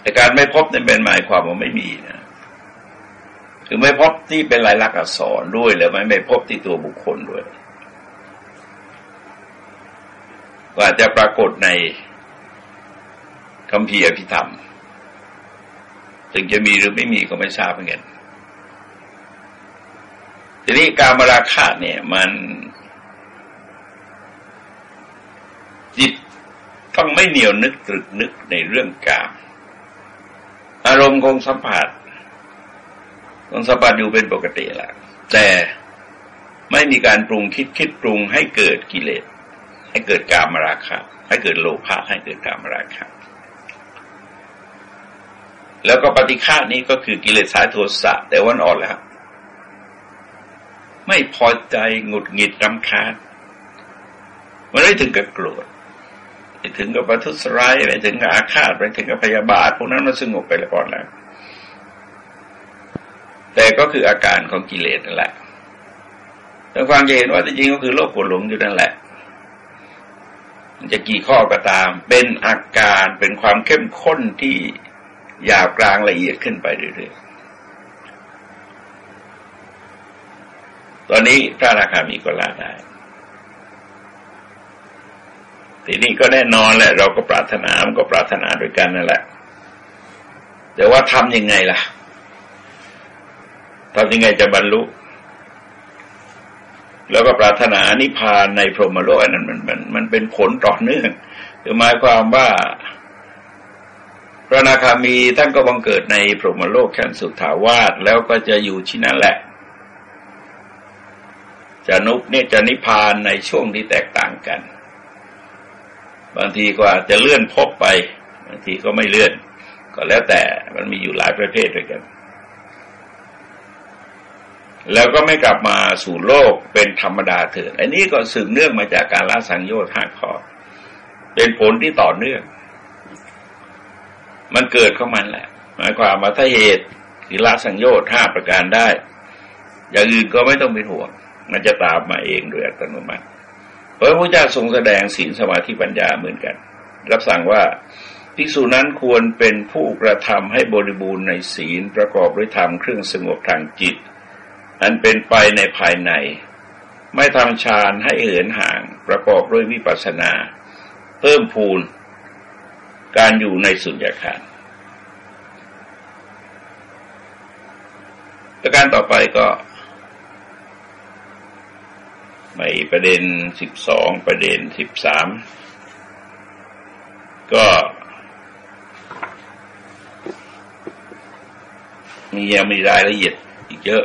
แต่การไม่พบเนี่ยเป็นหมายความว่าไม่มีนะคือไม่พบที่เป็นลายลักษณ์อักษรด้วยหรือไม่ไม่พบที่ตัวบุคคลด้วยว่าจะปรากฏใน คำพีอภิธรรม ถึงจะมีหรือไม่มีก็ไม่ทราบเหมือนกันทีนี้การมาราคาเนี่ยมันจิตต้องไม่เหนียวนึกตรึกนึกในเรื่องกาม อารมณ์คงสัมผัสคงสัมผัสอยู่เป็นปกติแหละแต่ไม่มีการปรุงคิดคิดปรุงให้เกิดกิเลส ให้เกิดกามราคะ ให้เกิดโลภะให้เกิดกามราคะ แล้วก็ปฏิฆานี้ก็คือกิเลสสายโทสะแต่วันอ่อนแล้ว ไม่พอใจหงุดหงิดรำคาญมันไม่ถึงกับโกรธไปถึงกับประทุษร้ายไปถึงกับอาฆาตไปถึงกับพยาบาทพวกนั้นมันสงบไปแล้วก่อนแล้วแต่ก็คืออาการของกิเลสนั่นแหละแต่ความจะเห็นว่าจริงๆก็คือโลกโกรธหลงอยู่นั่นแหละมันจะกี่ข้อก็ตาม เป็นอาการเป็นความเข้มข้นที่ ยาวกลางละเอียดขึ้นไปเรื่อยๆ ตอนนี้พระราคามีก็ละได้ ทีนี้ก็แน่นอนแหละ เราก็ปรารถนา มันก็ปรารถนาด้วยกันนั่นแหละ แต่ว่าทำยังไงล่ะทำยังไงจะบรรลุ แล้วก็ปรารถนานิพพานในพรหมโลกนั้นมันมันมันเป็นผลต่อเนื่องคือหมายความว่า พระนาคามีท่านก็บังเกิดในพรหมโลกชั้นสุทาวาสแล้วก็จะอยู่ที่นั่นแหละ จะนุกเนี่ยจะนิพพานในช่วงที่แตกต่างกัน บางทีก็อาจจะเลื่อนพบไป บางทีก็ไม่เลื่อน ก็แล้วแต่มันมีอยู่หลายประเภทด้วยกัน แล้วก็ไม่กลับมาสู่โลกเป็นธรรมดาเถิดอันนี้ก็สืบเนื่องมาจากการละสังโยชน์ห้าข้อเป็นผลที่ต่อเนื่อง มันเกิดของมันแหละ หมายความว่าถ้าเหตุคือละสังโยชน์ห้าประการได้ อย่างอื่นก็ไม่ต้องเป็นห่วง มันจะตามมาเองโดยอัตโนมัติพระพุทธเจ้าทรงแสดงศีลสมาธิปัญญาเหมือนกัน รับสั่งว่าภิกษุนั้นควรเป็นผู้กระทำให้บริบูรณ์ในศีลประกอบด้วยธรรมเครื่องสงบทางจิต อันเป็นไปในภายใน ไม่ทำฌานให้เหินห่าง ประกอบด้วยวิปัสสนา เพิ่มพูน การอยู่ในสุญญากาศประการต่อไปก็ไม่ประเด็นสิบสองประเด็นสิบสามก็มียังมีรายละเอียดอีกเยอะ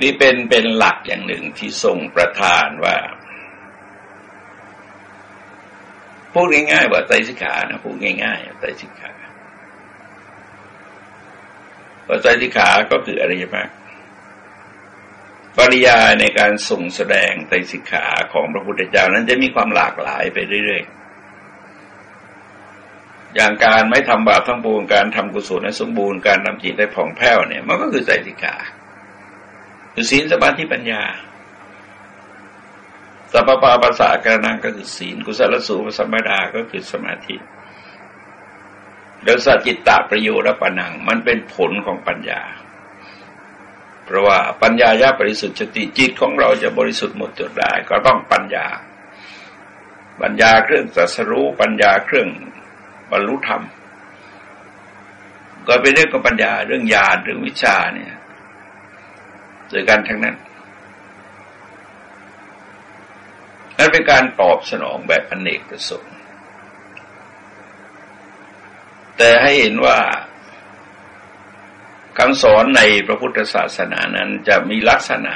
นี่เป็นเป็นหลักอย่างหนึ่งที่ทรงประทานว่า พูดง่ายๆว่าไตรสิกขานะพูดง่ายๆไตรสิกขาว่าไตรสิกขาก็คืออริยมรรคปริยาในการส่งแสดงไตรสิกขาของพระพุทธเจ้านั้นจะมีความหลากหลายไปเรื่อยๆ อย่างการไม่ทำบาปทั้งปวงการทำกุศลให้สมบูรณ์การนำจิตให้ผ่องแผ้วเนี่ย มันก็คือไตรสิกขาคือศีลสมาธิปัญญา สัพพะภาษากรนังก็คือศีล กุศลสูปสัมปดาก็คือสมาธิแล้วสัจจิตตประโยชน์ปนัง มันเป็นผลของปัญญา เพราะว่าปัญญายาบริสุทธิ์ติจิตของเราจะบริสุทธิ์หมดจดได้ก็ต้องปัญญา ปัญญาเครื่องตรัสรู้ปัญญาเครื่องบรรลุธรรม ก็เป็นเรื่องของปัญญาเรื่องญาณเรื่องวิชาเนี่ยเจอกันทั้งนั้น นั่นเป็นการตอบสนองแบบอเนกประสงค์แต่ให้เห็นว่าคำสอนในพระพุทธศาสนานั้นจะมีลักษณะ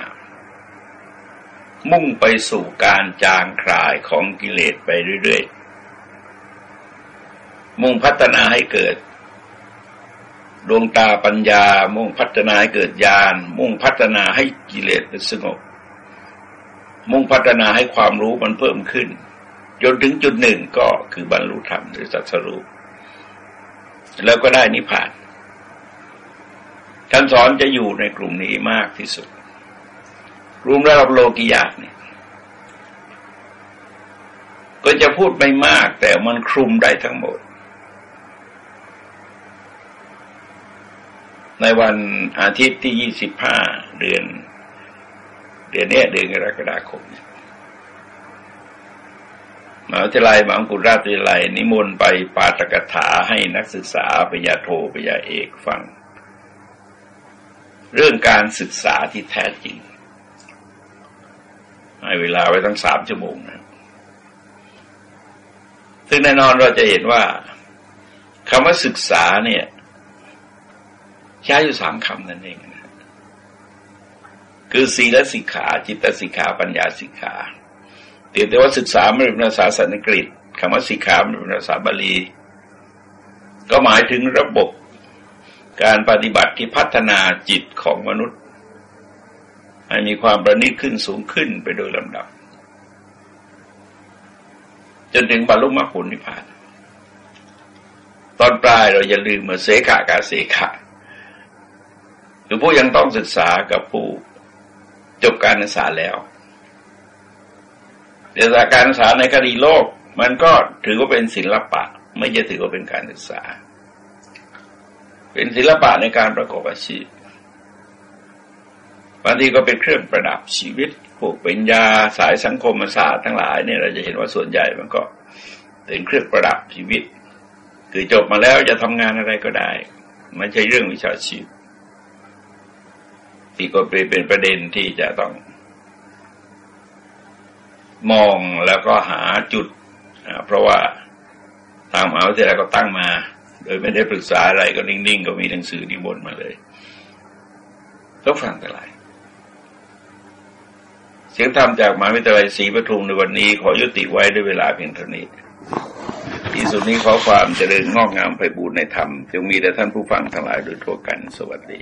มุ่งไปสู่การจางคลายของกิเลสไปเรื่อยๆ มุ่งพัฒนาให้เกิด ดวงตาปัญญา มุ่งพัฒนาให้เกิดญาณมุ่งพัฒนาให้กิเลสสงบ มุ่งพัฒนาให้ความรู้มันเพิ่มขึ้น จนถึงจุดหนึ่งก็คือบรรลุธรรมหรือสัจรู้แล้วก็ได้นิพพานท่านสอนจะอยู่ในกลุ่มนี้มากที่สุดกลุ่มระดับโลกิยาเนี่ยก็จะพูดไม่มากแต่มันคลุมได้ทั้งหมด ในวันอาทิตย์ที่ยี่สิบห้าเดือน เดือนนี้เดือนกรกฎาคมมหาวิทยาลัยมหากุฎราชวิทยาลัยนิมนต์ไปปาตกถาให้นักศึกษาปริญญาโทปริญญาเอกฟัง เรื่องการศึกษาที่แท้จริง ให้เวลาไว้ตั้งสามชั่วโมงนะซึ่งแน่นอนเราจะเห็นว่าคำว่าศึกษาเนี่ย ใช้อยู่สามคำนั่นเอง คือศีลสิกขา จิตสิกขาปัญญาสิกขาแต่ว่าศึกษาไม่เป็นภาษาสันสกฤตคำว่าสิกขาเป็นภาษาบาลี ก็หมายถึงระบบการปฏิบัติที่พัฒนาจิตของมนุษย์ ให้มีความประณีตขึ้นสูงขึ้นไปโดยลำดับ จนถึงบรรลุมรรคผลนิพพาน ตอนปลายเราอย่าลืมมาเสขากาเสขะคือผู้ยังต้องศึกษากับผู้ จบการศึกษาแล้วแต่การศึกษาในคดีโลก มันก็ถือว่าเป็นศิลปะ ไม่จะถือว่าเป็นการศึกษา เป็นศิลปะในการประกอบอาชีพบางทีก็เป็นเครื่องประดับชีวิตพวกป็นยาสายสังคมศาสตร์ทั้งหลายเนี่ยเราจะเห็นว่าส่วนใหญ่มันก็เป็นเครื่องประดับชีวิต คือจบมาแล้วจะทำงานอะไรก็ได้ ไม่ใช่เรื่องวิชาชีพ ที่ก็เป็นประเด็นที่จะต้อง มองแล้วก็หาจุด เพราะว่าทางมหาวิทยาลัยก็ตั้งมา โดยไม่ได้ปรึกษาอะไรก็นิ่งๆ ก็มีหนังสือนิบนมาเลยต้องฟังแต่ไรเสียงธรรมจากมหาวิทยาลัยศรีปทุมในวันนี้ ขอยุติไว้ด้วยเวลาเพียงเท่านี้ ที่สุดนี้ขอความเจริญงอกงามไปบูรณนธรรมจงมีแต่ท่านผู้ฟังทั้งหลายโดยทั่วกัน สวัสดี